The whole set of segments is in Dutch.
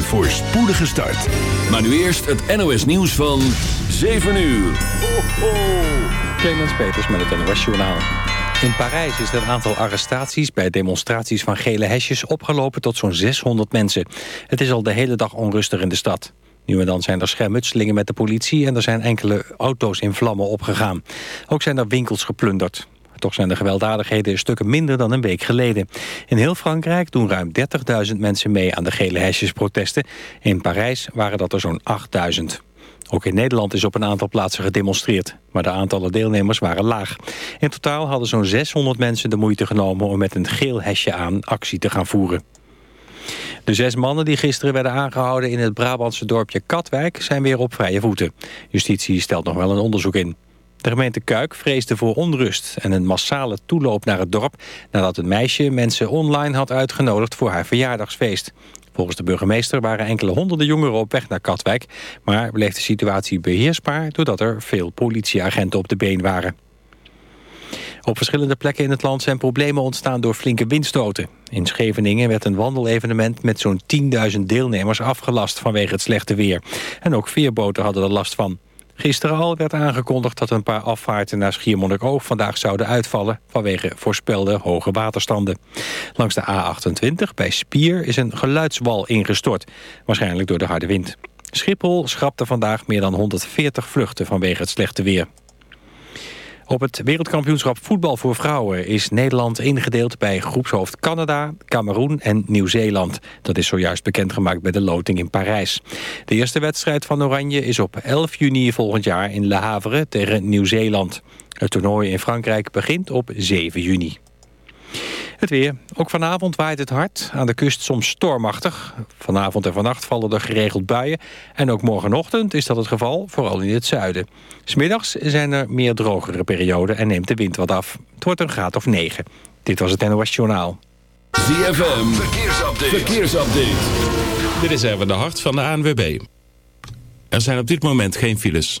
Een voorspoedige start. Maar nu eerst het NOS nieuws van 7 uur. Ho, ho. Clemens Peters met het NOS Journaal. In Parijs is het aantal arrestaties bij demonstraties van gele hesjes opgelopen tot zo'n 600 mensen. Het is al de hele dag onrustig in de stad. Nu en dan zijn er schermutselingen met de politie en er zijn enkele auto's in vlammen opgegaan. Ook zijn er winkels geplunderd. Toch zijn de gewelddadigheden stukken minder dan een week geleden. In heel Frankrijk doen ruim 30.000 mensen mee aan de gele hesjesprotesten. In Parijs waren dat er zo'n 8.000. Ook in Nederland is op een aantal plaatsen gedemonstreerd. Maar de aantallen deelnemers waren laag. In totaal hadden zo'n 600 mensen de moeite genomen... om met een geel hesje aan actie te gaan voeren. De zes mannen die gisteren werden aangehouden in het Brabantse dorpje Katwijk... zijn weer op vrije voeten. Justitie stelt nog wel een onderzoek in. De gemeente Kuik vreesde voor onrust en een massale toeloop naar het dorp... nadat het meisje mensen online had uitgenodigd voor haar verjaardagsfeest. Volgens de burgemeester waren enkele honderden jongeren op weg naar Katwijk... maar bleef de situatie beheersbaar doordat er veel politieagenten op de been waren. Op verschillende plekken in het land zijn problemen ontstaan door flinke windstoten. In Scheveningen werd een wandelevenement met zo'n 10.000 deelnemers afgelast vanwege het slechte weer. En ook veerboten hadden er last van. Gisteren al werd aangekondigd dat een paar afvaarten naar Schiermonnikoog vandaag zouden uitvallen vanwege voorspelde hoge waterstanden. Langs de A28 bij Spier is een geluidswal ingestort, waarschijnlijk door de harde wind. Schiphol schrapte vandaag meer dan 140 vluchten vanwege het slechte weer. Op het wereldkampioenschap voetbal voor vrouwen is Nederland ingedeeld bij groepshoofd Canada, Cameroen en Nieuw-Zeeland. Dat is zojuist bekendgemaakt bij de loting in Parijs. De eerste wedstrijd van Oranje is op 11 juni volgend jaar in Le Havre tegen Nieuw-Zeeland. Het toernooi in Frankrijk begint op 7 juni. Het weer. Ook vanavond waait het hard. Aan de kust soms stormachtig. Vanavond en vannacht vallen er geregeld buien. En ook morgenochtend is dat het geval, vooral in het zuiden. Smiddags zijn er meer drogere perioden en neemt de wind wat af. Het wordt een graad of 9. Dit was het NOS Journaal. ZFM. Verkeersupdate. Verkeersupdate. Dit is even de hart van de ANWB. Er zijn op dit moment geen files.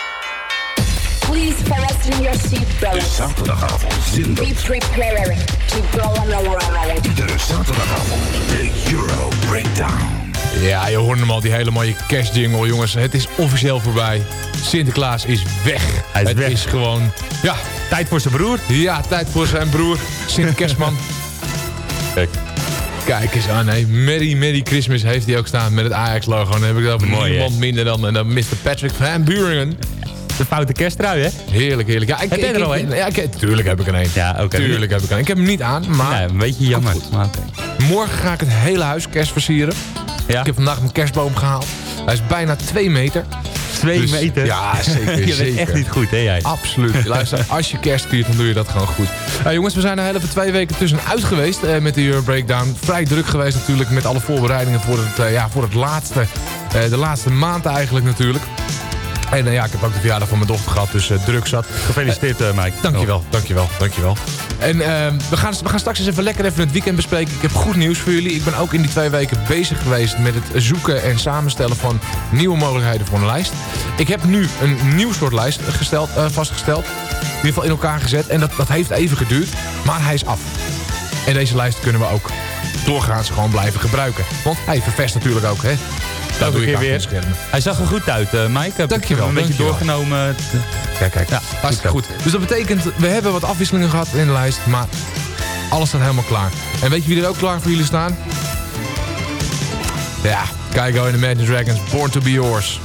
Please fasten your seatbelts. Zaterdagavond zinder. Be prepared to go on a ride. Iedere zaterdagavond de Euro Breakdown. Ja, je hoorde hem al, die hele mooie kerstjingle, jongens. Het is officieel voorbij. Sinterklaas is weg. Hij is het weg. is gewoon, ja, Tijd voor zijn broer. ja, tijd voor zijn broer, Sint Kerstman. Kijk. Kijk eens aan, hè. Merry Merry Christmas heeft hij ook staan met het Ajax-logo. Dan heb ik het over niemand minder dan, eh, dan Mr. Patrick van Buringen. De foute kersttrui, hè? Heerlijk, heerlijk. Ja, ik, Heb jij ik- er al een? Ja, ik, tuurlijk heb ik er een. Ja, oké. Tuurlijk heb ik er een. Ik heb hem niet aan, maar Ja, een beetje jammer. Maar morgen ga ik het hele huis kerst versieren. Ja, Ik heb vandaag mijn kerstboom gehaald. Hij is bijna 2 meter. twee Dus- meter. Ja, zeker, je bent echt niet goed, hè jij? Absoluut. Luister, als je kerst viert, dan doe je dat gewoon goed. Eh, jongens, we zijn er heel even twee weken tussenuit geweest eh, met de Euro Breakdown. Vrij druk geweest natuurlijk met alle voorbereidingen voor het, eh, ja, voor het laatste, eh, de laatste maand eigenlijk natuurlijk. En eh, ja, ik heb ook de verjaardag van mijn dochter gehad, dus eh, druk zat. Gefeliciteerd, eh, Mike. Dankjewel, dankjewel, dankjewel. En ehm, we, gaan, we gaan straks eens even lekker even het weekend bespreken. Ik heb goed nieuws voor jullie. Ik ben ook in die twee weken bezig geweest met het zoeken en samenstellen van nieuwe mogelijkheden voor een lijst. Ik heb nu een nieuw soort lijst gesteld, vastgesteld. In ieder geval in elkaar gezet. En dat, dat heeft even geduurd, maar hij is af. En deze lijst kunnen we ook doorgaans gewoon blijven gebruiken. Want hij vervest natuurlijk ook, hè. Dat doe ik weer. Hij zag er goed uit, eh, Mike. Heb Dankjewel, Een beetje doorgenomen. Kijk, kijk. Ja, Hartstikke goed. Dus dat betekent, we hebben wat afwisselingen gehad in de lijst, maar alles staat helemaal klaar. En weet je wie er ook klaar voor jullie staan? Ja, Keigo en de Imagine Dragons, Born to be Yours.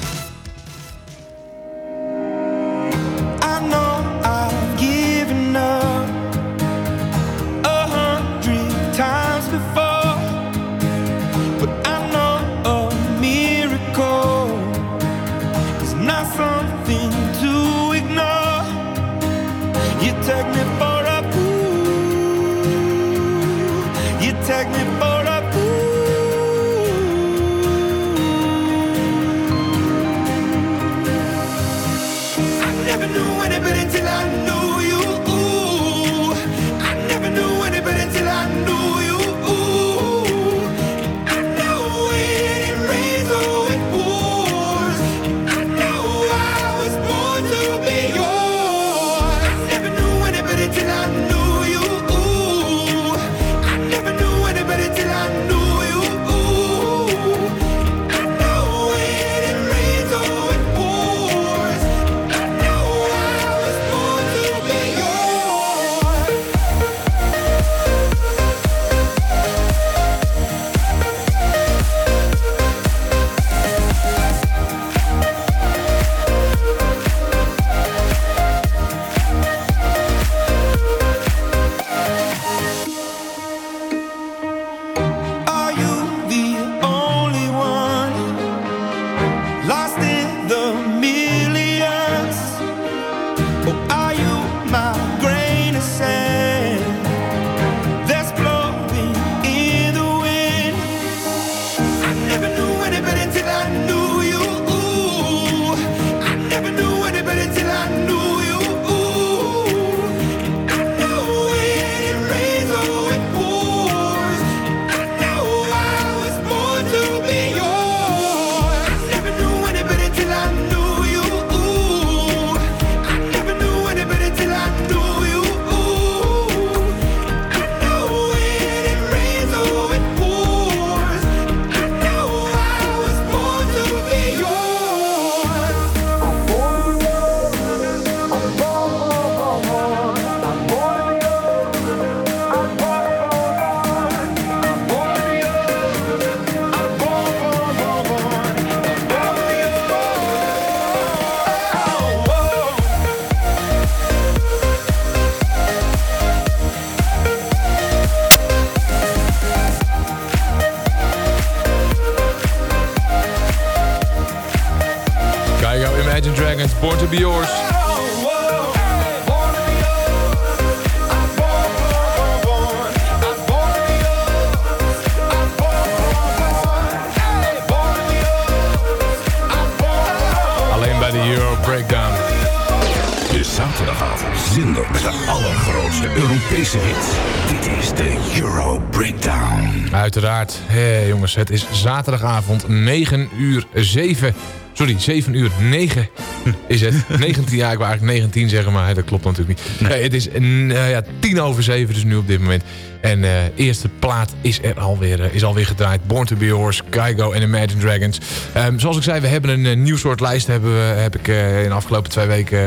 De allergrootste Europese hits. Dit is de Euro Breakdown. Uiteraard. Hé, jongens, het is zaterdagavond 9 uur 7. Sorry, 7 uur 9 is het. 19 jaar, ik wil eigenlijk 19 zeggen, maar dat klopt natuurlijk niet. Nee, het is eh, ja, 10 over 7 dus nu op dit moment. En de eerste plaat is er alweer, uh, is alweer gedraaid. Born to be Yours, Kygo en Imagine Dragons. Ehm, zoals ik zei, we hebben een nieuw soort lijst. Hebben we, heb ik in de afgelopen twee weken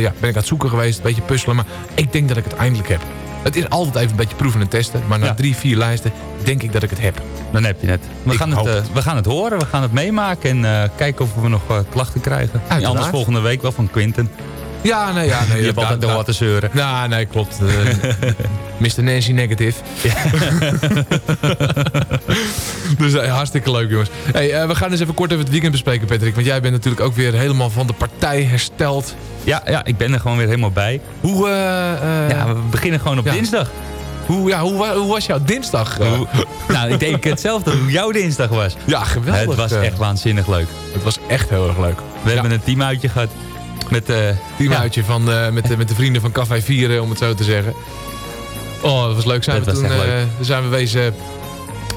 ja, ben ik aan het zoeken geweest. Een beetje puzzelen, maar ik denk dat ik het eindelijk heb. Het is altijd even een beetje proeven en testen. Maar na drie, vier lijsten denk ik dat ik het heb. Dan heb je het. We, gaan het, uh, we gaan het horen, we gaan het meemaken en uh, kijken of we nog uh, klachten krijgen. Ja, anders volgende week wel van Quinten. Ja, nee, ja, nee. je hebt altijd nog wat te zeuren. Ja, nee, klopt. Mr. Nancy Negative. dus hartstikke leuk, jongens. Hey, we gaan eens even kort even het weekend bespreken, Patrick. Want jij bent natuurlijk ook weer helemaal van de partij hersteld. Ja, ja ik ben er gewoon weer helemaal bij. Hoe... ja, we beginnen gewoon op ja. dinsdag. Hoe, ja, hoe, hoe, was jouw dinsdag? Nou, ik denk hetzelfde hoe jouw dinsdag was. Ja, geweldig. Het was echt waanzinnig leuk. Het was echt heel erg leuk. We ja. hebben een teamuitje gehad. Met, uh, teamuitje ja. van, uh, met, met de vrienden van Café 4, om het zo te zeggen. Oh, dat was leuk. Zijn dat we toen, zijn we wezen,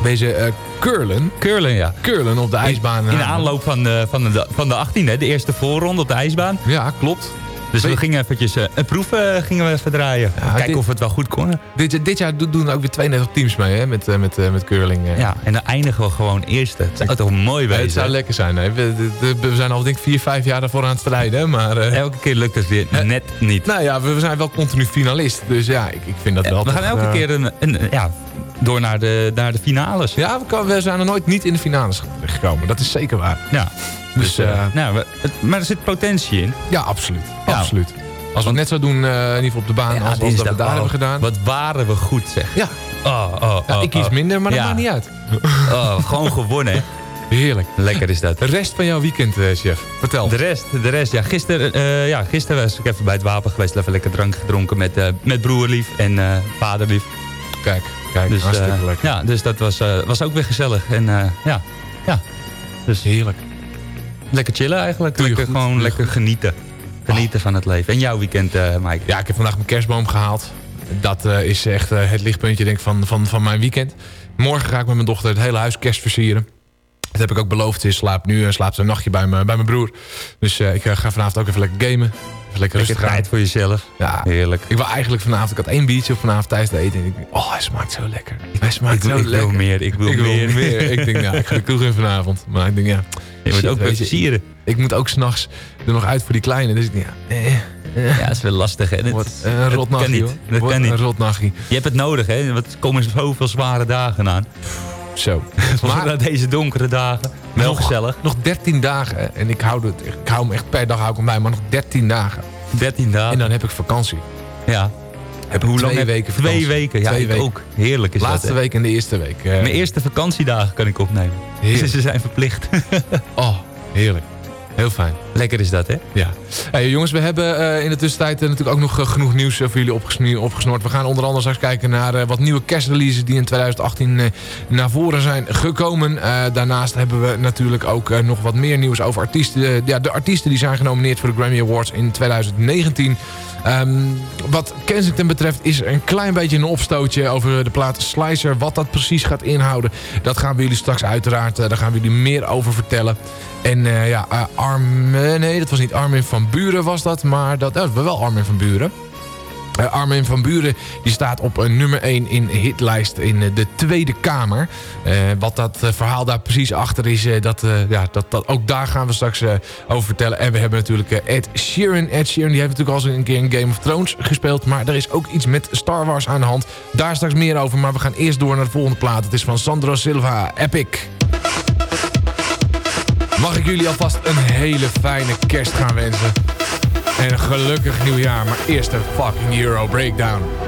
wezen curlen. Curlen, ja. Curlen op de ijsbaan. In, in de aanloop van van, de, van de 18e, de eerste voorronde op de ijsbaan. Ja, klopt. Dus we gingen eventjes uh, een proef uh, gingen we even draaien. Ja, Kijken dit, of we het wel goed konden. Dit, dit jaar doen ook weer 32 teams mee hè, met, uh, met, met curling. Ja, en dan eindigen we gewoon eerste. Het zou toch mooi wezen? het zou lekker zijn. Hè? We, we, we, zijn al denk ik 4, 5 jaar daarvoor aan het strijden. Maar, elke keer lukt het weer net niet. Nou ja, we, zijn wel continu finalist. Dus ja, ik, ik vind dat wel We gaan elke keer een, een, ja, door naar de, naar de finales. Ja, we, kan, we zijn er nooit niet in de finales gekomen. Dat is zeker waar. Ja. Dus, dus nou, we, het, maar er zit potentie in. Ja, absoluut. Ja. Absoluut. Als we het net zo doen, uh, in ieder geval op de baan, ja, als, als dat we daar hebben gedaan. Wat waren we goed, zeg. Ja. Oh, oh, ja, oh, ik kies minder, maar dat maakt niet uit. Oh, gewoon gewonnen, hè. Heerlijk. Lekker is dat. De rest van jouw weekend, uh, chef. Vertel. De rest, de rest. Ja, gisteren, uh, ja, gisteren was ik even bij het wapen geweest. Even lekker drank gedronken met, uh, met broerlief en vaderlief. Kijk, kijk. Dus, hartstikke lekker. Ja, dus dat was, was ook weer gezellig. En ja, ja. Dus heerlijk. Lekker chillen eigenlijk. Lekker, goed, gewoon lekker goed. genieten. Genieten oh. van het leven. En jouw weekend, uh, Mike? Ja, ik heb vandaag mijn kerstboom gehaald. Dat uh, is echt uh, het lichtpuntje denk ik, van, van, van mijn weekend. Morgen ga ik met mijn dochter het hele huis kerst versieren. Dat heb ik ook beloofd. Ze slaapt nu en slaapt een nachtje bij, me, bij mijn broer. Dus ik ga vanavond ook even lekker gamen. Lekker rustig tijd aan. voor jezelf. Ja, heerlijk. Ik wil eigenlijk vanavond... Ik had één biertje op vanavond tijdens het eten. En ik denk, oh, hij smaakt zo lekker. Hij smaakt ik, zo ik lekker. Wil meer, ik wil ik meer. Wil meer. ik denk, nou, ik ga de kroeg in vanavond. Maar ik denk, ja... Je moet ook versieren. Ik moet ook s'nachts er nog uit voor die kleine. Dus ik denk, ja... Eh, ja, dat is wel lastig. Hè? Wat een rotnachtje, niet. Dat kan niet. Een rotnachtje. Je hebt het nodig, hè? Want er komen zoveel zware dagen aan. Zo. maar deze donkere dagen. Wel nog, gezellig. Nog 13 dagen. En ik hou, het, ik hou hem echt per dag hou ik hem bij. Maar nog 13 dagen. 13 dagen. En dan heb ik vakantie. Ja. Heb Hoe lang twee weken vakantie. Twee weken, ja, twee ik weken. ook. Heerlijk is Laatste dat, week en de eerste week. Uh, Mijn eerste vakantiedagen kan ik opnemen. Dus ze zijn verplicht. oh, heerlijk. Heel fijn. Lekker is dat, hè? Ja. Hey, jongens, we hebben uh, in de tussentijd uh, natuurlijk ook nog uh, genoeg nieuws voor jullie opgesnoord, opgesnoord. We gaan onder andere straks kijken naar wat nieuwe kerstreleases die in 2018 naar voren zijn gekomen. daarnaast hebben we natuurlijk ook nog wat meer nieuws over artiesten. ja, de artiesten die zijn genomineerd voor de Grammy Awards in 2019. Um, wat Kensington betreft is er een klein beetje een opstootje over de plaat Slicer. Wat dat precies gaat inhouden, dat gaan we jullie straks uiteraard, daar gaan we jullie meer over vertellen. En uh, ja, uh, Armin, nee, dat was niet Armin van Buren was dat, maar dat was wel Armin van Buren. Uh, Armin van Buren die staat op uh, nummer 1 in hitlijst in uh, de Tweede Kamer. wat dat verhaal daar precies achter is, dat, ja, dat, dat, ook daar gaan we straks over vertellen. En we hebben natuurlijk Ed Sheeran. Ed Sheeran die heeft natuurlijk al eens een keer in Game of Thrones gespeeld. Maar er is ook iets met Star Wars aan de hand. Daar straks meer over, maar we gaan eerst door naar de volgende plaat. Het is van Sandro Silva, Epic. Mag ik jullie alvast een hele fijne kerst gaan wensen. En een gelukkig nieuwjaar, maar eerst een fucking Euro Breakdown.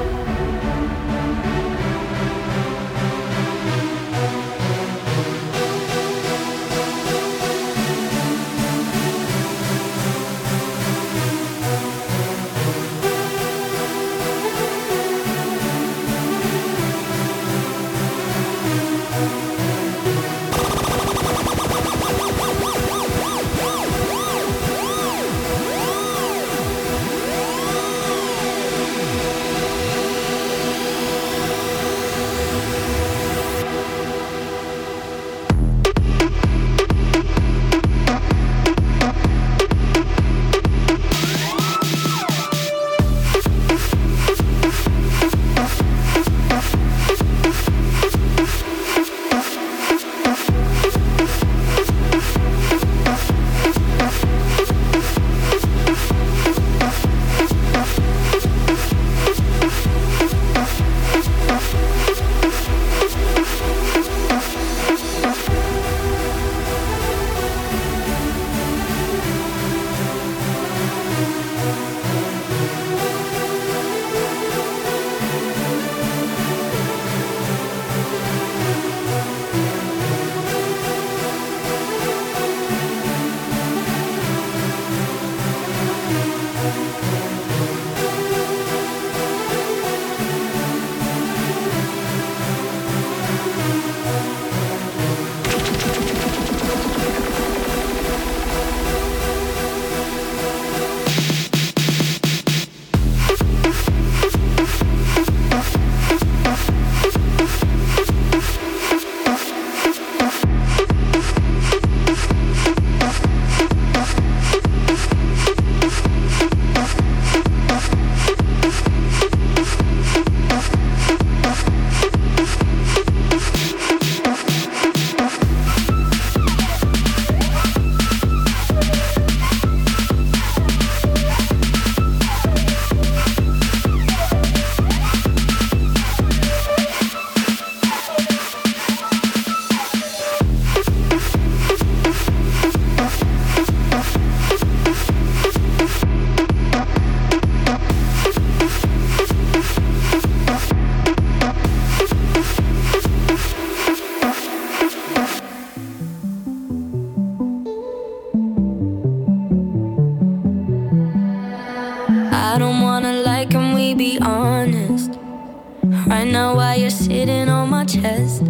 Right now, while you're sitting on my chest,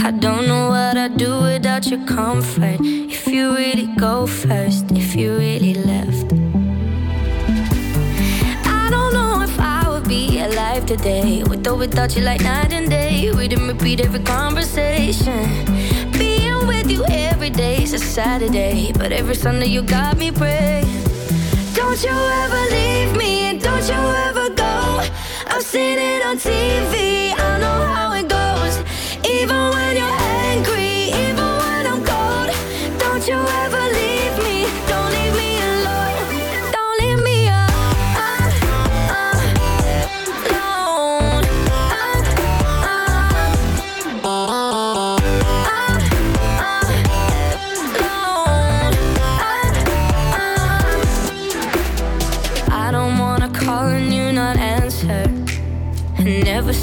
I don't know what I'd do without your comfort. If you really go first, if you really left. I don't know if I would be alive today, with or without you, like night and day. We didn't repeat every conversation. Being with you every day is a Saturday, but every Sunday you got me praying. Don't you ever leave me, and don't you ever go. I've seen it on TV, I know how it goes. Even when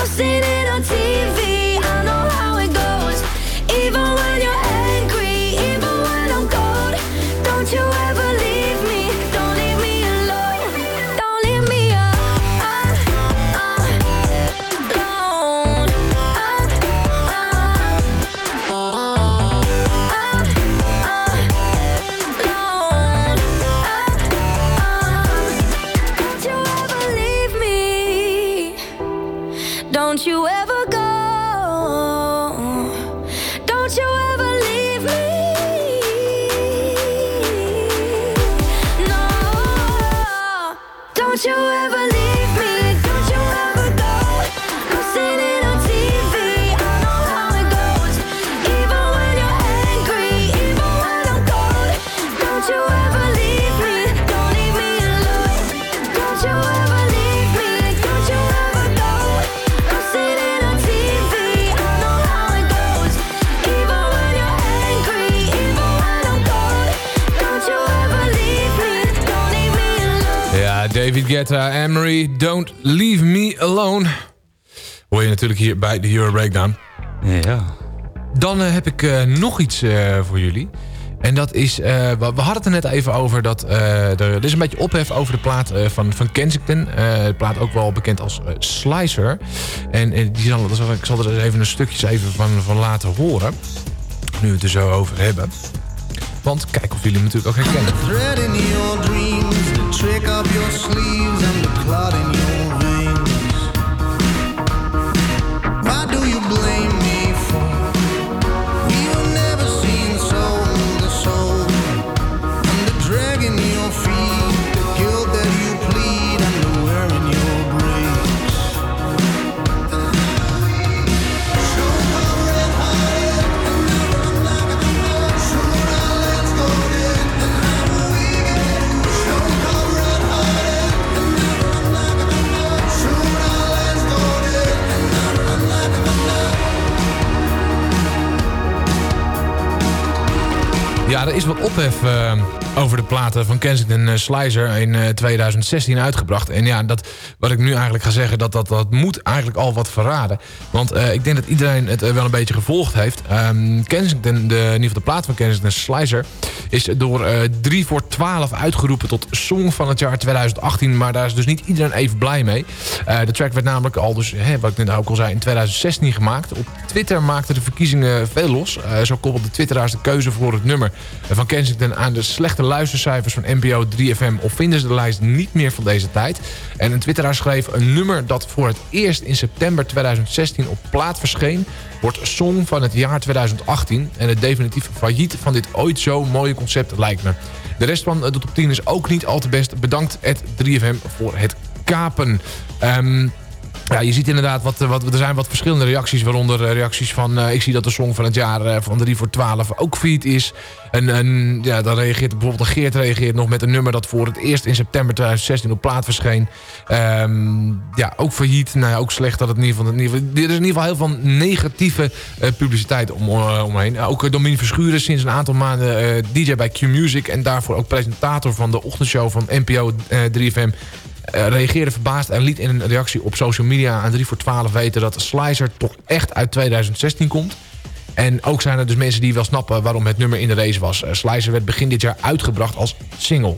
I've seen it on TV, I know how it goes. Even when you're you ever David Guetta, Emery, Don't Leave Me Alone. Hoor je natuurlijk hier bij de Euro Breakdown. Ja. Dan eh, heb ik eh, nog iets eh, voor jullie. En dat is, eh, we, we hadden het er net even over dat eh, er, er is een beetje ophef over de plaat eh, van, van Kensington. Eh, de plaat ook wel bekend als Slicer. En die zal, dat zal- ik zal er eens even een stukjes even van, van laten horen. Nu we het er zo over hebben. Want kijk of jullie hem natuurlijk ook herkennen. Trick up your sleeves and the clot in your Er is wat ophef eh, over de platen van Kensington uh, Slicer in eh, 2016 uitgebracht. En ja, dat, wat ik nu eigenlijk ga zeggen, dat, dat, dat moet eigenlijk al wat verraden. Want eh, ik denk dat iedereen het eh, wel een beetje gevolgd heeft. Ehm, Kensington, de, in ieder geval de plaat van Kensington Slicer... is door eh 3 voor 12 uitgeroepen tot Song van het jaar 2018. Maar daar is dus niet iedereen even blij mee. Eh, de track werd namelijk al, dus, hè, wat ik net ook al zei, in 2016 gemaakt. Op Twitter maakten de verkiezingen veel los. Eh, zo koppelde Twitteraars de keuze voor het nummer van Kensington aan de slechte luistercijfers van NPO 3FM of vinden ze de lijst niet meer van deze tijd. En een twitteraar schreef een nummer dat voor het eerst in september 2016 op plaat verscheen wordt song van het jaar 2018 en het definitief failliet van dit ooit zo mooie concept lijkt me. De rest van de top 10 is ook niet al te best. Bedankt het 3FM voor het kapen. Ehm, Ja, je ziet inderdaad, wat, wat, er zijn wat verschillende reacties. Waaronder eh, reacties van, uh, ik zie dat de song van het jaar uh, van 3 voor 12 ook failliet is. En, en ja, dan reageert bijvoorbeeld Geert reageert nog met een nummer dat voor het eerst in september 2016 op plaat verscheen. Um, ja, ook failliet. Nou ja, ook slecht dat het in ieder geval... In ieder er is in ieder geval heel veel negatieve publiciteit om, omheen. ook Domien Verschuren sinds een aantal maanden DJ bij Q-Music. En daarvoor ook presentator van de ochtendshow van NPO 3FM. Uh, reageerde verbaasd en liet in een reactie op social media aan 3 voor 12 weten dat Slicer toch echt uit 2016 komt. En ook zijn er dus mensen die wel snappen waarom het nummer in de race was. Uh, Slicer werd begin dit jaar uitgebracht als single.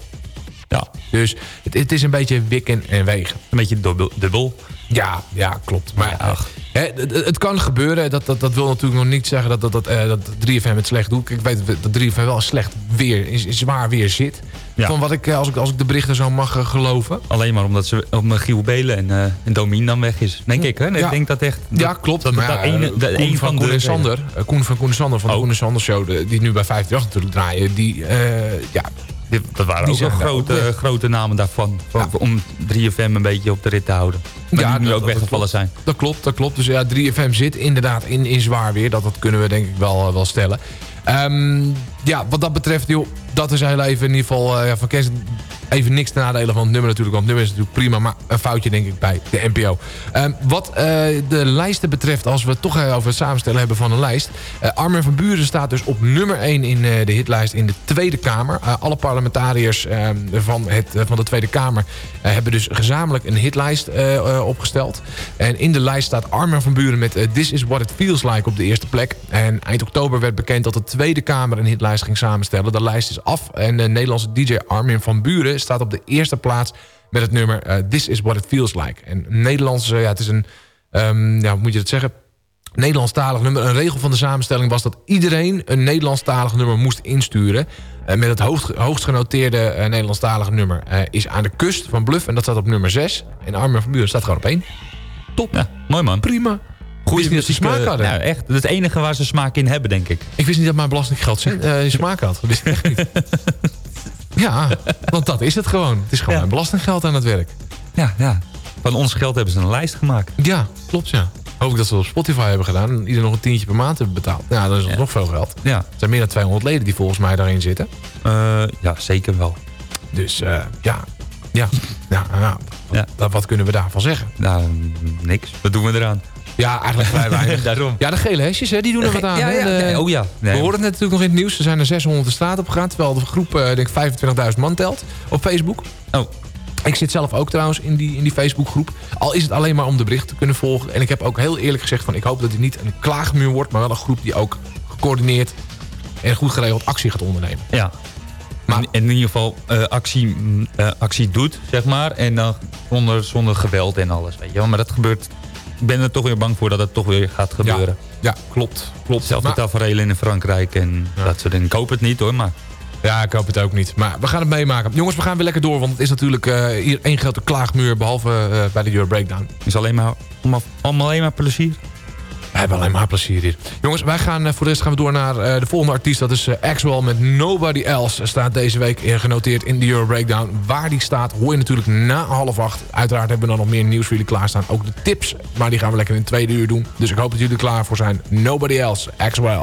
Ja. Dus het, het is een beetje wikken en wegen. Een beetje dubbel. Ja, ja, klopt. Maar ja, hè, het, het, kan gebeuren. Dat, dat, dat wil natuurlijk nog niet zeggen dat, dat, dat, uh, dat 3FM het slecht doet. Ik weet dat 3FM wel slecht weer, is, zwaar weer zit. Van wat ik, als ik, als ik de berichten zo mag uh, geloven. Alleen maar omdat ze om Giel Belen en, uh, en Domien dan weg is. Denk ik, hè? Ik denk dat echt... Dat, ja, klopt. Dat, maar dat ene, de een van, van Koen en Sander, Koen van Koen en Sander van de Koen en Sander Show... die nu bij 538 natuurlijk draaien... die, ja, dat waren ook wel grote, grote namen daarvan. Om 3FM een beetje op de rit te houden. Maar ja, die nu ook weggevallen zijn. Dat klopt, dat klopt. Dus ja, 3FM zit inderdaad in, in zwaar weer. Dat, dat kunnen we denk ik wel, eh, wel stellen. Um, ja, wat dat betreft, joh, dat is heel even in ieder geval... Uh, ja, van Kees Even niks te nadelen van het nummer natuurlijk. Want het nummer is natuurlijk prima. Maar een foutje denk ik bij de NPO. Um, wat uh, de lijsten betreft. Als we het toch over het samenstellen hebben van een lijst. Uh, Armin van Buren staat dus op nummer 1 in uh, de hitlijst in de Tweede Kamer. alle parlementariërs ehm, van, het, van de Tweede Kamer hebben dus gezamenlijk een hitlijst opgesteld. En in de lijst staat Armin van Buren met This is what it feels like op de eerste plek. En eind oktober werd bekend dat de Tweede Kamer een hitlijst ging samenstellen. De lijst is af en de Nederlandse DJ Armin van Buren staat op de eerste plaats met het nummer uh, This is what it feels like. En Nederlands, uh, ja, het is een, um, ja, hoe moet je het zeggen? Nederlandstalig nummer. Een regel van de samenstelling was dat iedereen een Nederlandstalig nummer moest insturen. Uh, met het hoogst, hoogst genoteerde uh, Nederlandstalige nummer is aan de kust van Bluff. En dat staat op nummer 6. En Armin van Buren staat gewoon op 1. Top. Ja, mooi man. Prima. Goeie niet dat ze smaak hadden. Nou, echt. Het enige waar ze smaak in hebben, denk ik. Ik wist niet dat mijn belastinggeld smaak had. Dat wist ik echt niet. Ja, want dat is het gewoon. Het is gewoon ja. belastinggeld aan het werk. Ja, ja. Van ons geld hebben ze een lijst gemaakt. Ja, klopt ja. Hoop ik dat ze op Spotify hebben gedaan. En ieder nog een tientje per maand hebben betaald. Ja, dat is ja. nog veel geld. Ja. Er zijn meer dan 200 leden die volgens mij daarin zitten. Uh, ja, zeker wel. Dus uh, ja, ja. ja, nou, ja. Wat, wat, kunnen we daarvan zeggen? Nou, niks. Wat doen we eraan? Ja, eigenlijk vrij weinig. Daarom. Ja, de gele hesjes, hè, die doen er wat aan. Ja, oh ja. Nee. We horen het natuurlijk nog in het nieuws. Er zijn er 600 de straat op gegaan. Terwijl de groep, uh, denk 25.000 man telt op Facebook. Oh. Ik zit zelf ook trouwens in die, in die Facebookgroep. Al is het alleen maar om de berichten te kunnen volgen. En ik heb ook heel eerlijk gezegd van... ik hoop dat het niet een klaagmuur wordt... maar wel een groep die ook gecoördineerd en goed geregeld actie gaat ondernemen. Ja. Maar, in, in ieder geval uh, actie, uh, actie doet, zeg maar. En dan zonder, zonder geweld en alles, weet je wel. Maar dat gebeurt ben er toch weer bang voor dat het toch weer gaat gebeuren. Ja, klopt. klopt. Hetzelfde maar... tafereel in Frankrijk en dat soort dingen. Ik hoop het niet hoor, maar... Ja, ik hoop het ook niet. Maar we gaan het meemaken. Jongens, we gaan weer lekker door. Want het is natuurlijk uh, hier één grote klaagmuur. Behalve uh, bij de Euro Breakdown. Het is alleen maar, allemaal alleen maar plezier. We hebben alleen maar plezier hier. Jongens, wij gaan eh, voor de rest gaan we door naar uh, de volgende artiest. Dat is uh, Axwell met Nobody Else. Staat deze week genoteerd in de Euro Breakdown. Waar die staat hoor je natuurlijk na half acht. Uiteraard hebben we dan nog meer nieuws voor jullie klaarstaan. Ook de tips, maar die gaan we lekker in het tweede uur doen. Dus ik hoop dat jullie er klaar voor zijn. Nobody Else, Axwell.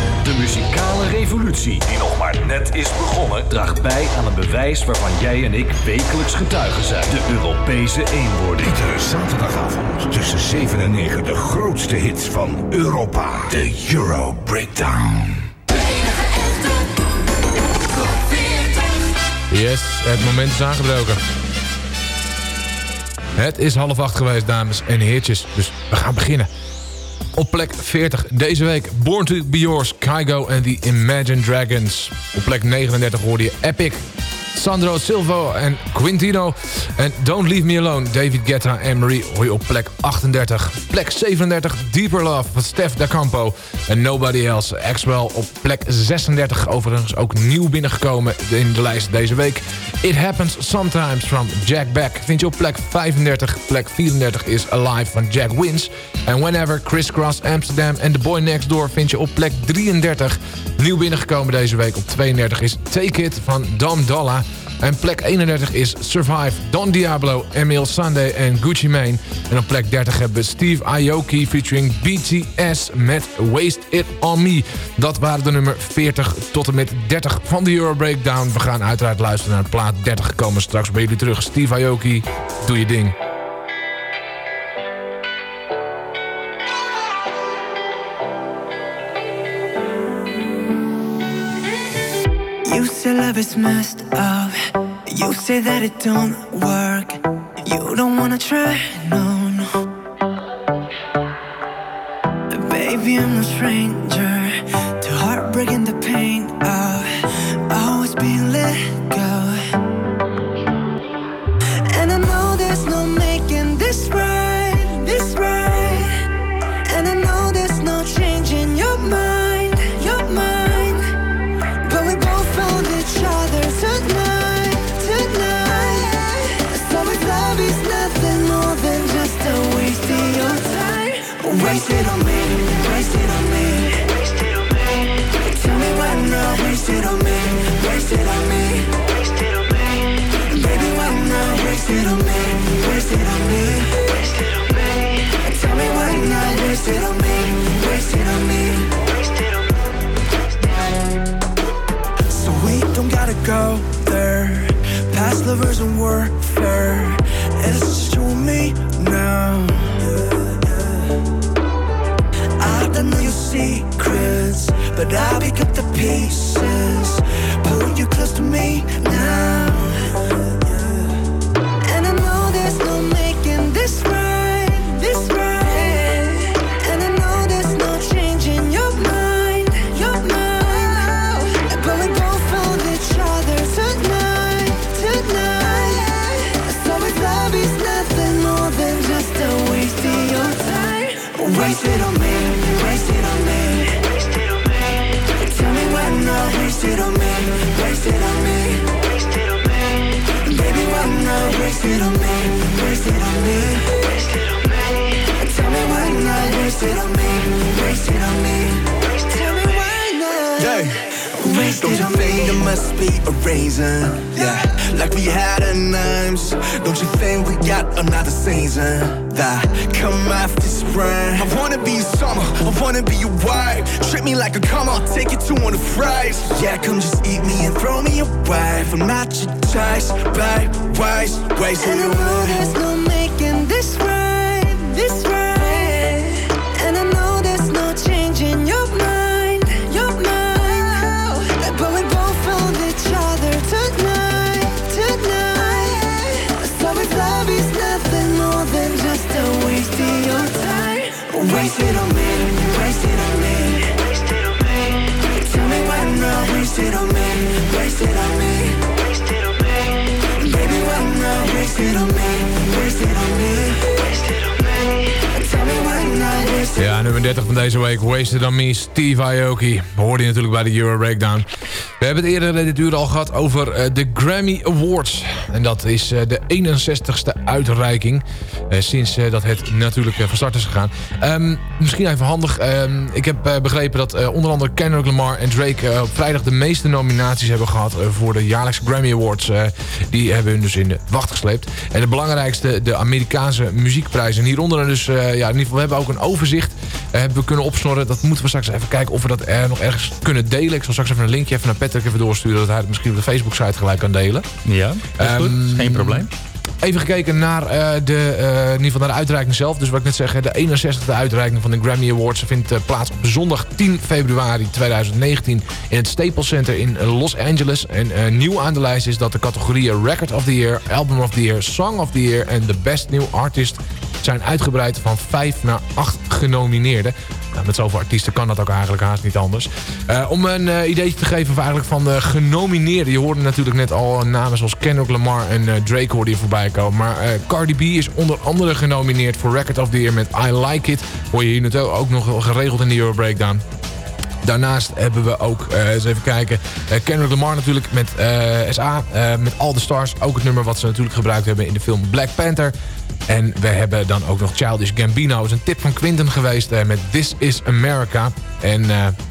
De muzikale revolutie, die nog maar net is begonnen, draagt bij aan een bewijs waarvan jij en ik wekelijks getuigen zijn. De Europese eenwording. Iedere zaterdagavond tussen 7 en 9 de grootste hits van Europa. De Euro Breakdown. Yes, het moment is aangebroken. Het is half acht geweest, dames en heertjes. Dus we gaan beginnen. Op plek 40 deze week Born to Be Yours, Kygo en The Imagine Dragons. Op plek 39 hoorde je Epic, Sandro Silvo en Quintino. En Don't Leave Me Alone, David Guetta en Marie hoor je op plek 38. Plek 37, Deeper Love van Steph Da Campo. En Nobody Else, Axwell op plek 36. Overigens ook nieuw binnengekomen in de lijst deze week. It Happens Sometimes van Jack Beck vind je op plek 35. Plek 34 is Alive van Jack Wins. En Whenever, Crisscross Amsterdam en The Boy Next Door vind je op plek 33. Nieuw binnengekomen deze week op 32 is Take It van Dom Dolla. En plek 31 is Survive, Don Diablo, Emil Sunday en Gucci Mane. En op plek 30 hebben we Steve Aoki featuring BTS met Waste It On Me. Dat waren de nummer 40 tot en met 30 van de Euro Breakdown. We gaan uiteraard luisteren naar het plaat 30. Komen straks bij jullie terug. Steve Aoki, doe je ding. Say love is messed up. You say that it don't work. You don't wanna try, no, no. Baby, I'm no stranger to heartbreak and the pain of always being let go. Waste it on me, waste it on me. Tell me why not, waste it on me, waste it on me, waste it on me. So we don't gotta go there. Past lovers and warfare. It's just you and me now. I don't know your secrets, but I'll pick up the pieces. Pull you close to me now. Not wasted on me, wasted on me. Tell me why not wasted on me, must be a reason? Yeah, like we had a names. Don't you think we got another season? That come after spring. I wanna be summer, I wanna be your wife. Treat me like a come I'll take you to one of fries. Yeah, come just eat me and throw me away. I'm not your choice, babe. Waste, waste And the know there's no making this right, this right. Ja, nummer 30 van deze week. Wasted on Me, Steve Aoki. Hoorde je natuurlijk bij de Euro Breakdown. We hebben het eerder dit uur al gehad over eh, de Grammy Awards. En dat is eh, de 61ste uitreiking. eh, sinds dat het natuurlijk van start is gegaan. Ehm, misschien even handig. ehm, ik heb begrepen dat onder andere Kendrick Lamar en Drake... op vrijdag de meeste nominaties hebben gehad... eh, voor de jaarlijkse Grammy Awards. die hebben hun dus in de wacht gesleept. En de belangrijkste, de Amerikaanse muziekprijzen. En hieronder dus, ja, in ieder geval, we hebben ook een overzicht hebben we kunnen opsnorren. Dat moeten we straks even kijken of we dat nog ergens kunnen delen. Ik zal straks even een linkje even naar Even doorsturen... dat hij het misschien op de Facebook-site gelijk kan delen. Ja, dat is goed. Ehm, Geen probleem. Even gekeken naar, eh, de, eh, in ieder geval naar de uitreiking zelf. Dus wat ik net zeg, de 61e uitreiking van de Grammy Awards... vindt eh, plaats op zondag 10 februari 2019 in het Staples Center in Los Angeles. En nieuw aan de lijst is dat de categorieën Record of the Year, Album of the Year, Song of the Year en The Best New Artist zijn uitgebreid van 5 naar 8 genomineerden. Met zoveel artiesten kan dat ook eigenlijk haast niet anders. Eh, om een uh, ideetje te geven van, eigenlijk van de genomineerden. Je hoorde natuurlijk net al namen zoals Kendrick Lamar en Drake hoorde je voorbij komen. Maar Cardi B is onder andere genomineerd voor Record of the Year met I Like It. Hoor je hier natuurlijk ook nog geregeld in de Euro Breakdown. Daarnaast hebben we ook, uh, eens even kijken, uh, Kendrick Lamar natuurlijk met uh, SA, met All The Stars. Ook het nummer wat ze natuurlijk gebruikt hebben in de film Black Panther. En we hebben dan ook nog Childish Gambino. is een tip van Quinten geweest met This Is America. En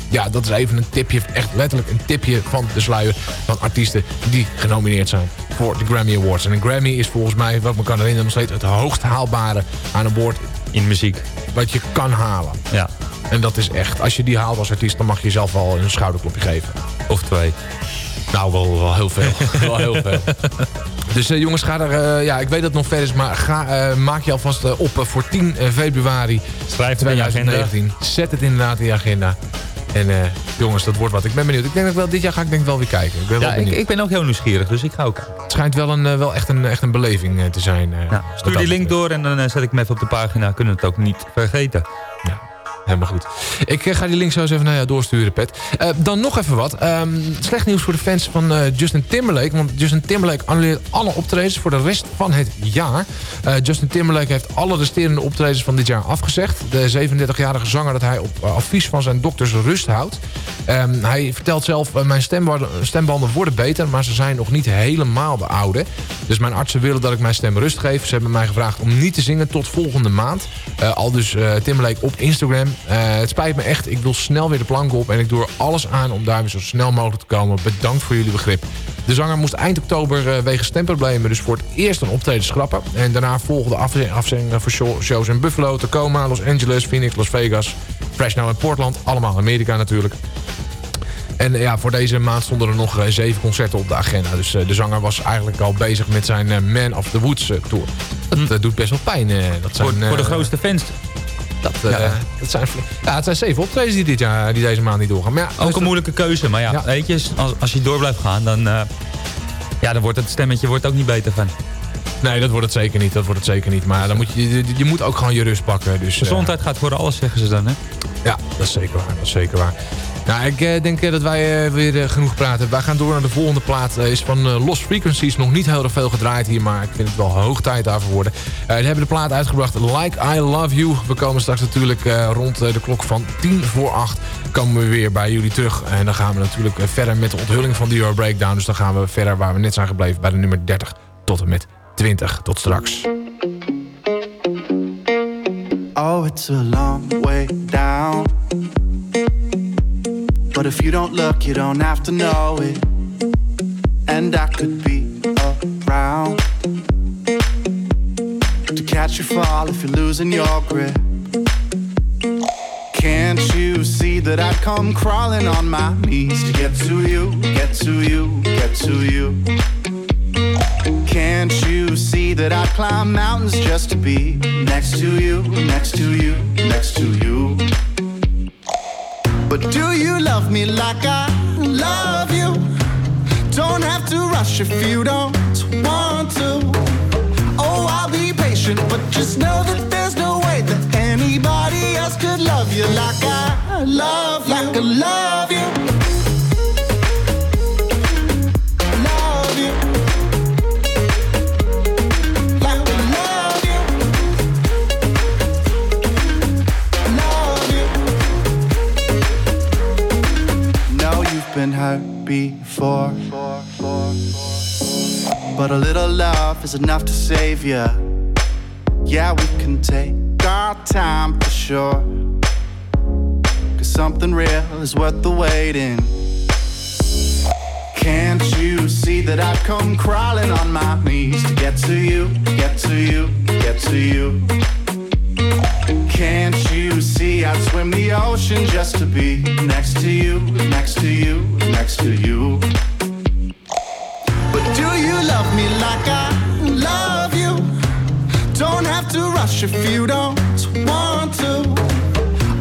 ja, dat is even een tipje, echt letterlijk een tipje van de sluier van artiesten die genomineerd zijn voor de Grammy Awards. En een Grammy is volgens mij, wat me kan herinneren, nog steeds het hoogst haalbare aan een woord in muziek. Wat je kan halen. Ja. En dat is echt, als je die haalt als artiest, dan mag je jezelf wel een schouderklopje geven. Of twee. Nou, wel, wel heel veel. wel heel veel. Dus uh, jongens, ga er, uh, ja, ik weet dat het nog ver is, maar ga, uh, maak je alvast op voor 10 februari Schrijf 2019. Zet het inderdaad in je agenda. En jongens, dat wordt wat. Ik ben benieuwd. Ik denk dat wel, dit jaar ga ik denk wel weer kijken. Ik ben, ja, wel ik, ik, ben ook heel nieuwsgierig, dus ik ga ook. Het schijnt wel, een, wel echt, een, echt een beleving te zijn. Ja, stuur die link door en dan zet ik hem even op de pagina. Kunnen we het ook niet vergeten. Ja helemaal goed. Ik uh, ga die link zo eens even naar doorsturen, Pet. Uh, dan nog even wat. Um, slecht nieuws voor de fans van uh, Justin Timberlake. Want Justin Timberlake annuleert alle optredens voor de rest van het jaar. Justin Timberlake heeft alle resterende optredens van dit jaar afgezegd. De 37-jarige zanger dat hij op advies van zijn dokters rust houdt. Um, hij vertelt zelf, mijn stembanden, stembanden worden beter, maar ze zijn nog niet helemaal de oude. Dus mijn artsen willen dat ik mijn stem rust geef. Ze hebben mij gevraagd om niet te zingen tot volgende maand. al dus Timberlake op Instagram. Uh, het spijt me echt, ik wil snel weer de plank op... en ik doe er alles aan om daar weer zo snel mogelijk te komen. Bedankt voor jullie begrip. De zanger moest eind oktober uh, wegens stemproblemen... dus voor het eerst een optreden schrappen. En daarna volgden afzendingen voor show, shows in Buffalo, Tacoma, Los Angeles, Phoenix, Las Vegas... Fresno en Portland, allemaal Amerika natuurlijk. En ja, voor deze maand stonden er nog zeven concerten op de agenda. Dus de zanger was eigenlijk al bezig met zijn Man of the Woods tour. Dat doet best wel pijn. dat zijn, voor, voor de grootste fans dat, uh, ja. dat zijn, ja, het zijn zeven optredens die, dit jaar, die deze maand niet doorgaan. Maar ja, Ook een moeilijke keuze. Maar ja, ja. weet je, als, als je door blijft gaan, dan, uh, ja, dan wordt het stemmetje wordt ook niet beter van. Nee, dat wordt het zeker niet. Dat wordt het zeker niet. Maar dan moet je, je, je moet ook gewoon je rust pakken. Dus, Gezondheid uh, gaat voor alles, zeggen ze dan, hè? Ja, dat is zeker waar. Dat is zeker waar. Nou, ik eh, denk eh, dat wij eh, weer genoeg praten. Wij gaan door naar de volgende plaat. Is van Lost Frequencies. Nog niet heel erg veel gedraaid hier, maar ik vind het wel hoog tijd daarvoor worden. Die hebben de plaat uitgebracht Like I Love You. We komen straks natuurlijk rond de klok van 10 voor 8 komen we weer bij jullie terug. En dan gaan we natuurlijk verder met de onthulling van de Euro Breakdown. Dus dan gaan we verder waar we net zijn gebleven bij de nummer 30 tot en met 20. Tot straks. Oh, it's a long way down. But if you don't look, you don't have to know it. And I could be around to catch you fall if you're losing your grip. Can't you see that I come crawling on my knees to get to you, get to you, get to you? Can't you see that I climb mountains just to be next to you, next to you, next to you? But do you love me like I love you? Don't have to rush if you don't want to. Oh, I'll be patient, but just know that there's no way that anybody else could love you like I love, like I love you. Before. But a little love is enough to save you. Yeah, we can take our time for sure. Cause something real is worth the waiting. Can't you see that I've come crawling on my knees to get to you, get to you, get to you? Can't you see I'd swim the ocean just to be next to you, next to you, next to you? But do you love me like I love you? Don't have to rush if you don't want to.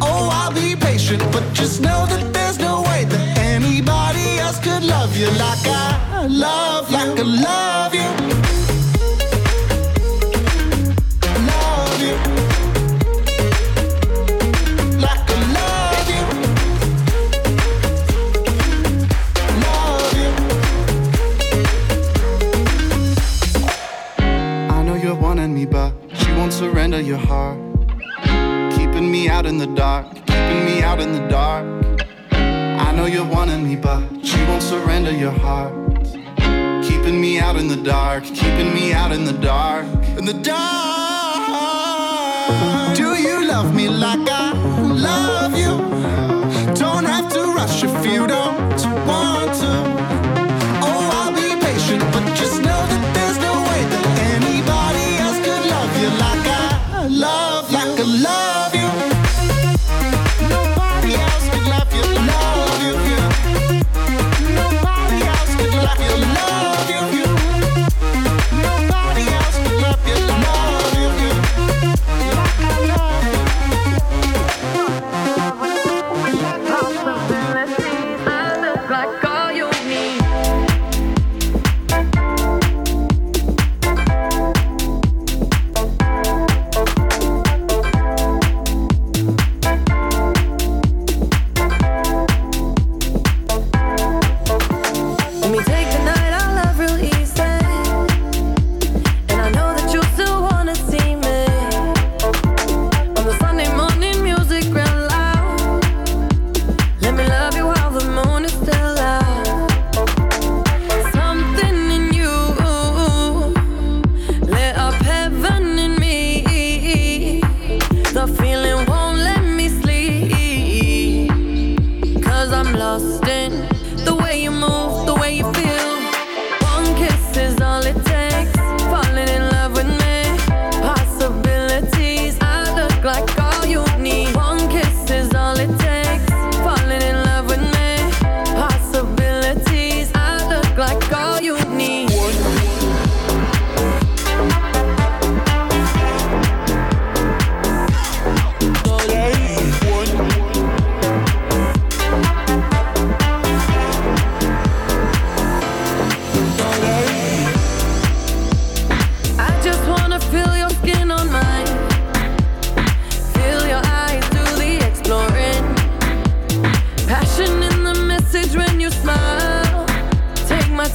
Oh, I'll be patient, but just know that there's no way that anybody else could love you like I love, like I love you. Your heart. Keeping me out in the dark, keeping me out in the dark. I know you're wanting me, but you won't surrender your heart. Keeping me out in the dark, keeping me out in the dark, in the dark. Do you love me like I love you? Don't have to rush if you don't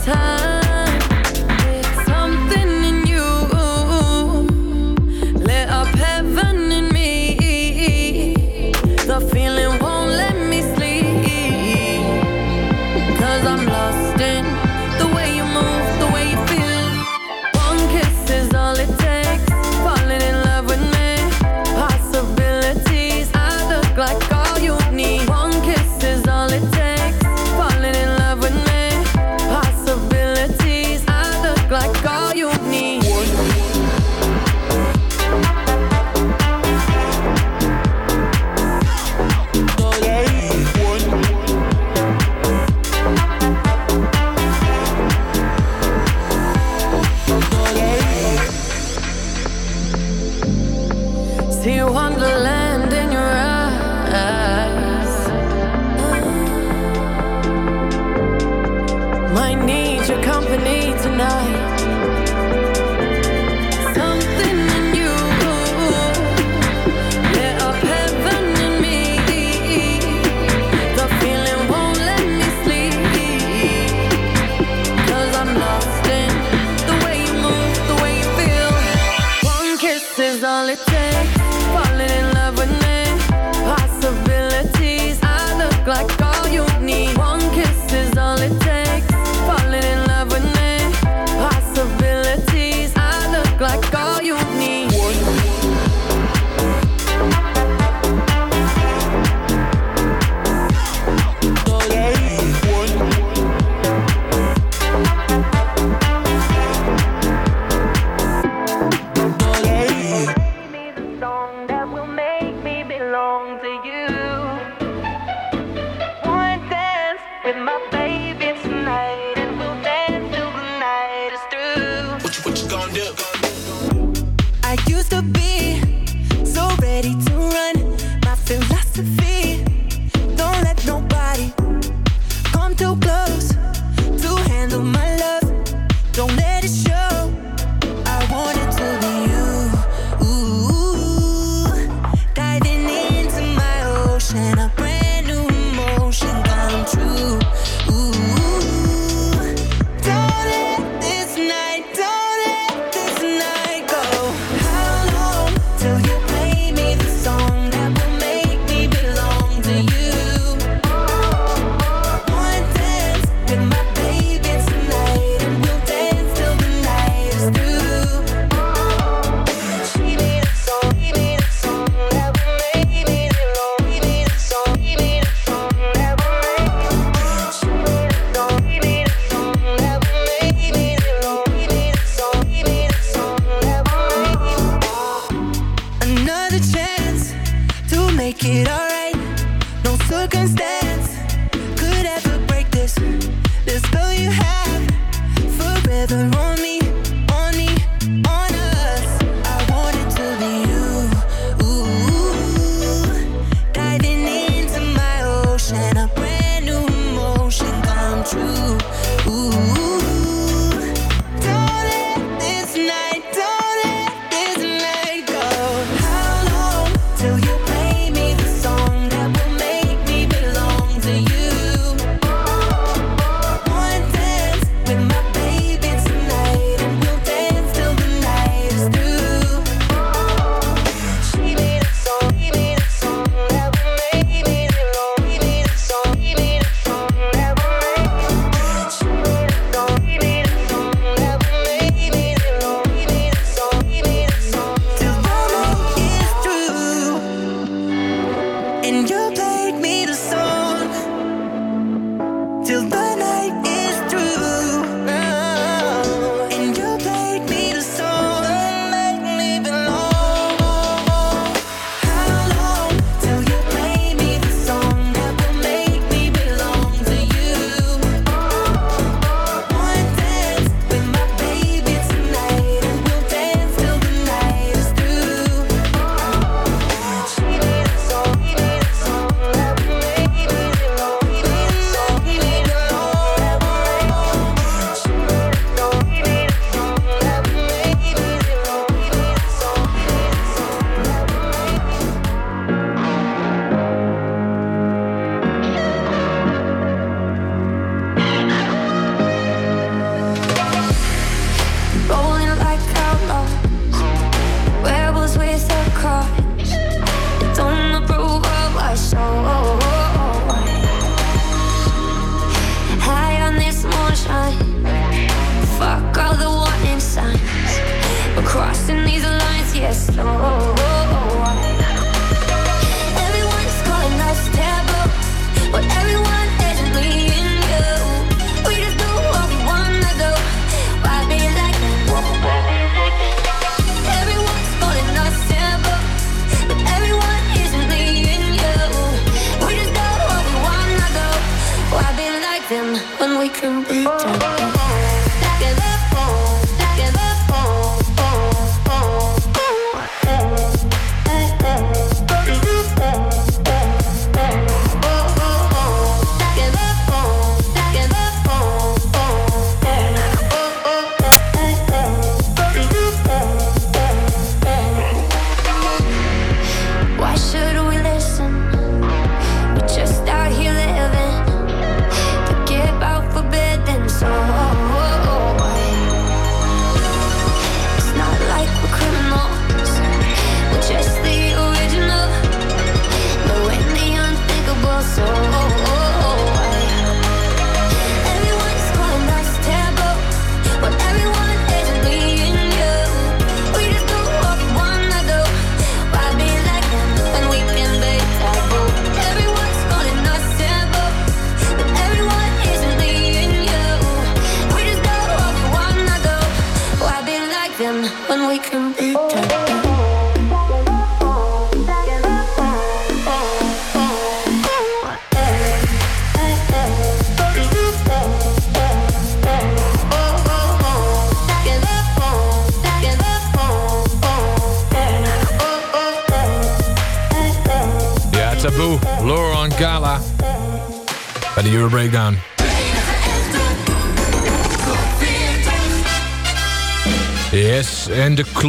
time. Can be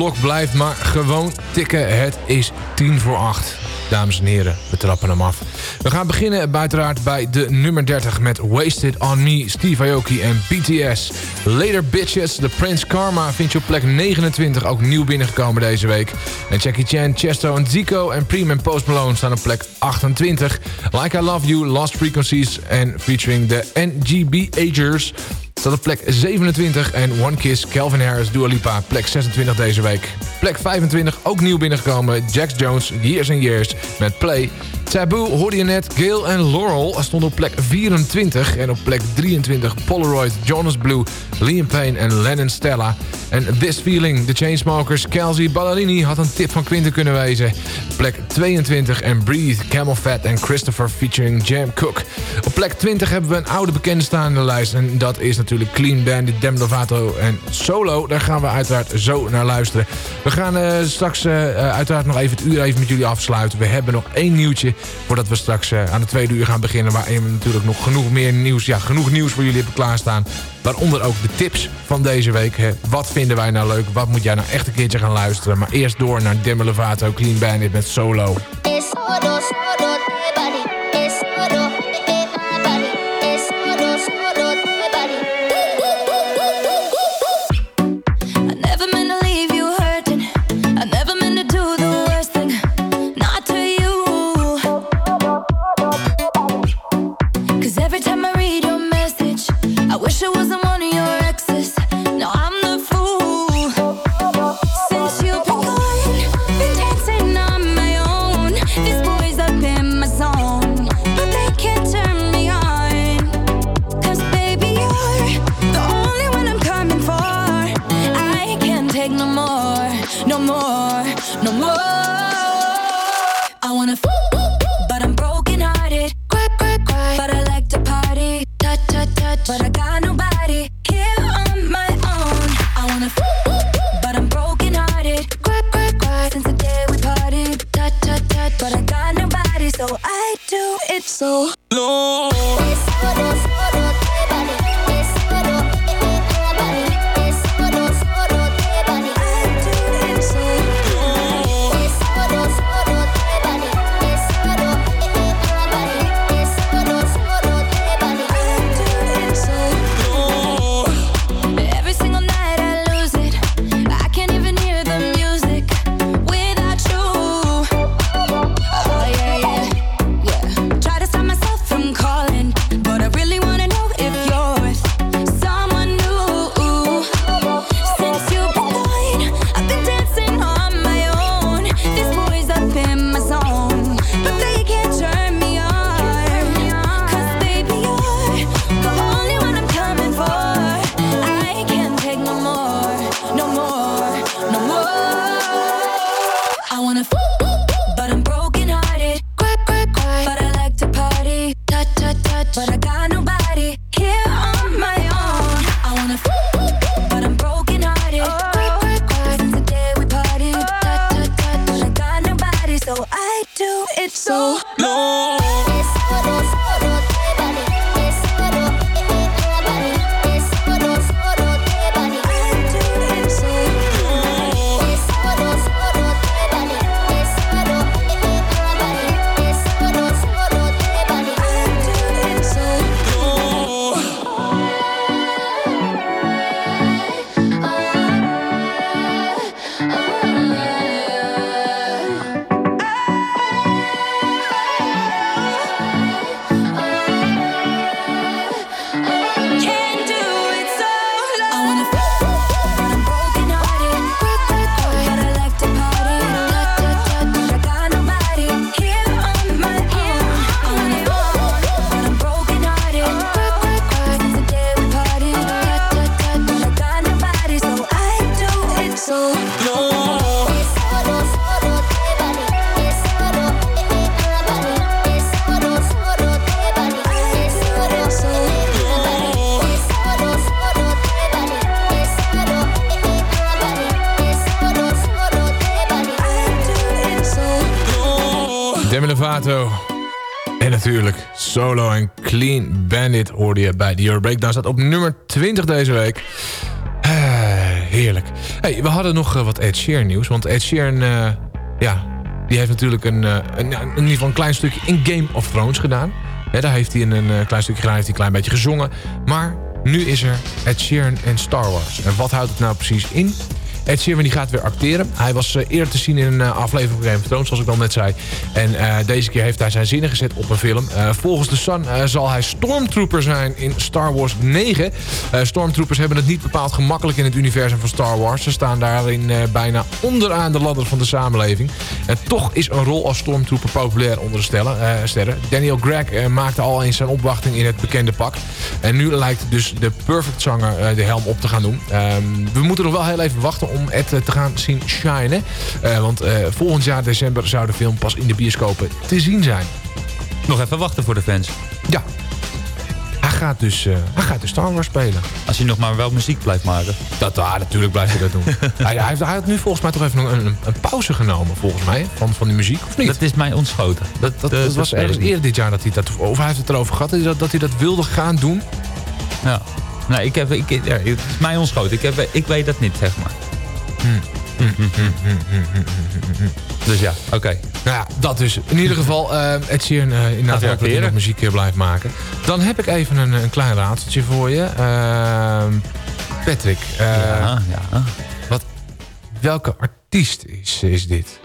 klok blijft maar gewoon tikken. Het is tien voor acht. Dames en heren, we trappen hem af. We gaan beginnen uiteraard bij de nummer 30 met Wasted On Me, Steve Aoki en BTS. Later Bitches, de Prince Karma vindt je op plek 29 ook nieuw binnengekomen deze week. En Jackie Chan, Chesto en Zico en Preem en Post Malone staan op plek 28. Like I Love You, Lost Frequencies en featuring de NGB Agers staat op plek 27. En One Kiss, Calvin Harris, Dua Lipa, plek 26 deze week. Plek 25, ook nieuw binnengekomen. Jax Jones, Years and Years, met Play. Taboo hoorde je Gail en Laurel stonden op plek 24. En op plek 23 Polaroid, Jonas Blue, Liam Payne en Lennon Stella. En This Feeling, The Chainsmokers, Kelsey Ballerini had een tip van Quinten kunnen wezen. Plek 22 en Breathe, Camel Fat en Christopher featuring Jam Cook. Op plek 20 hebben we een oude bekende staan in de lijst. En dat is natuurlijk Clean Bandit, Dem Lovato en Solo. Daar gaan we uiteraard zo naar luisteren. We gaan uh, straks uh, uiteraard nog even het uur even met jullie afsluiten. We hebben nog één nieuwtje voordat we straks uh, aan de tweede uur gaan beginnen. Waarin we natuurlijk nog genoeg meer nieuws, ja, genoeg nieuws voor jullie hebben klaarstaan. Waaronder ook de tips van deze week. Hè. Wat vinden wij nou leuk? Wat moet jij nou echt een keertje gaan luisteren? Maar eerst door naar Demi Lovato, Clean Bandit met Solo. Hoorde je bij de Euro Breakdown. Staat op nummer 20 deze week. Eh, heerlijk. Hey, we hadden nog eh, wat Ed Sheeran nieuws. Want Ed Sheeran, eh, ja, die heeft natuurlijk een, eh, een, in ieder geval een klein stukje in Game of Thrones gedaan. Hè, daar heeft hij een, een klein stukje gedaan, heeft hij een klein beetje gezongen. Maar nu is er Ed Sheeran en Star Wars. En wat houdt het nou precies in? Ed Sheeran die gaat weer acteren. Hij was eh, eerder te zien in een eh, aflevering van Game of Thrones, zoals ik al net zei. En eh, deze keer heeft hij zijn zinnen gezet op een film. Volgens The Sun zal hij Stormtrooper zijn in Star Wars 9. Eh, Stormtroopers hebben het niet bepaald gemakkelijk in het universum van Star Wars. Ze staan daarin bijna onderaan de ladder van de samenleving. En toch is een rol als Stormtrooper populair onder de stellen, sterren. Daniel eh, maakte al eens zijn opwachting in het bekende pak. En nu lijkt dus de Perfect zanger de helm op te gaan doen. Ehm, we moeten nog wel heel even wachten om Ed eh, te gaan zien shinen. Eh, want eh, volgend jaar december zou de film pas in de bioscopen te zien zijn. Nog even wachten voor de fans. Ja. Hij gaat dus, eh, hij gaat dus Star Wars spelen. Als hij nog maar wel muziek blijft maken. Dat, ah, natuurlijk blijft hij dat doen. hij, hij, heeft, hij had nu volgens mij toch even een, een, een pauze genomen, volgens mij, van, van die muziek, of niet? Dat is mij ontschoten. Dat, dat, dat was ergens eerder dit jaar dat hij dat... Of hij heeft het erover gehad dat hij dat, dat, hij dat wilde gaan doen. Ja. Nou, ik heb, ik, ja, het is mij ontschoten. Ik, heb, ik weet dat niet, zeg maar. Dus ja, oké. Nou ja, dat dus. In ieder geval, eh Ed Sheeran uh, inderdaad weer hoop dat hij acteren. nog muziek eh, blijft maken. Dan heb ik even een, een klein raadseltje voor je. Ehm, Patrick, eh, Ja, ja. Wat, welke artiest is, is dit?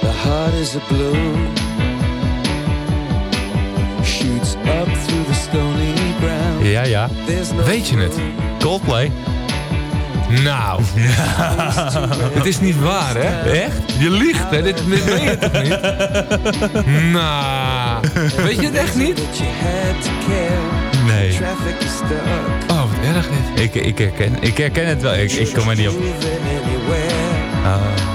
The heart is a balloon Ja, ja. Weet je het? Coldplay. Nou. Het is niet waar, hè? Echt? Je liegt, hè? Dit, dit meen je toch niet? Nou. Weet je het echt niet? Nee. Oh, wat erg dit. Ik, ik, herken, ik herken het wel. Ik, ik kom er niet op. Ah.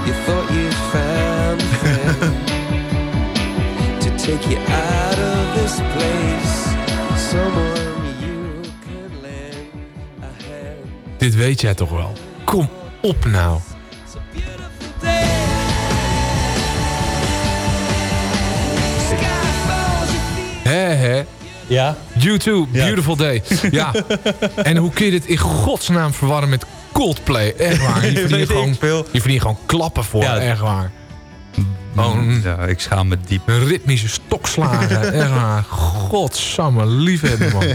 Dit weet jij toch wel? Kom op nou. Hè, hè? Ja? U2, Beautiful Day. Ja. en hoe kun je dit in godsnaam verwarren met Coldplay? Echt waar. Je ik gewoon, je gewoon klappen voor. Ja. Echt waar. Ja, ik schaam me diep. Ritmische stokslagen. Echt. Godsamme, liefhebber man.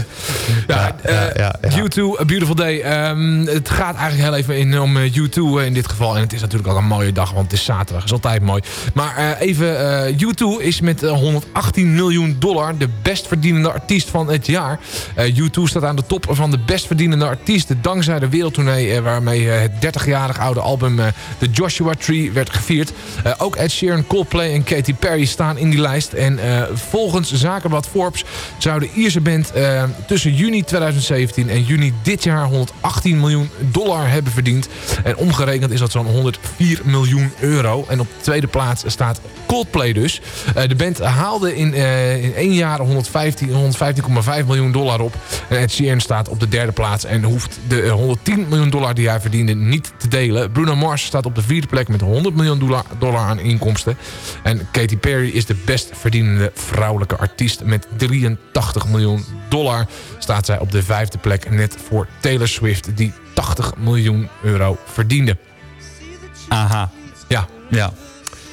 Ja, ja, ja, ja. U2, A Beautiful Day. Ehm, het gaat eigenlijk heel even in, om eh, U2 eh, in dit geval. En het is natuurlijk ook een mooie dag, want het is zaterdag. is altijd mooi. Maar eh, even, eh, U2 is met eh, 118 miljoen dollar de best verdienende artiest van het jaar. Eh, U2 staat aan de top van de best verdienende artiesten... dankzij de wereldtournee eh, waarmee eh, het 30-jarig oude album... eh, The Joshua Tree werd gevierd. Eh, ook Ed Sheeran, Coldplay en Katy Perry staan in die lijst. En eh, volgens zakenblad Forbes zou de Ierse band... eh, tussen juni 2017 en juni dit jaar 118 miljoen dollar hebben verdiend. En omgerekend is dat zo'n 104 miljoen euro. En op de tweede plaats staat Coldplay dus. Eh, de band haalde in, in één jaar 115 115,5 miljoen dollar op. En Ed Sheeran staat op de derde plaats en hoeft de eh, 110 miljoen dollar die hij verdiende niet te delen. Bruno Mars staat op de vierde plek met 100 miljoen dollar aan inkomsten. En Katy Perry is de best verdienende vrouwelijke artiest met 83 miljoen dollar. Staat zij op de vijfde plek net voor Taylor Swift die 80 miljoen euro verdiende. Aha. Ja. Ja.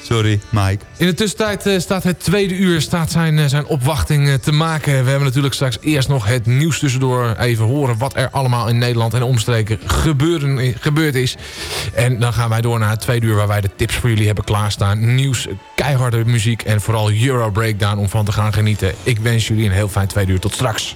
Sorry, Mike. In de tussentijd eh, staat het tweede uur staat zijn, eh, zijn opwachting eh, te maken. We hebben natuurlijk straks eerst nog het nieuws tussendoor. Even horen wat er allemaal in Nederland en omstreken gebeuren, gebeurd is. En dan gaan wij door naar het tweede uur waar wij de tips voor jullie hebben klaarstaan. Nieuws, keiharde muziek en vooral Euro Breakdown om van te gaan genieten. Ik wens jullie een heel fijn tweede uur. Tot straks.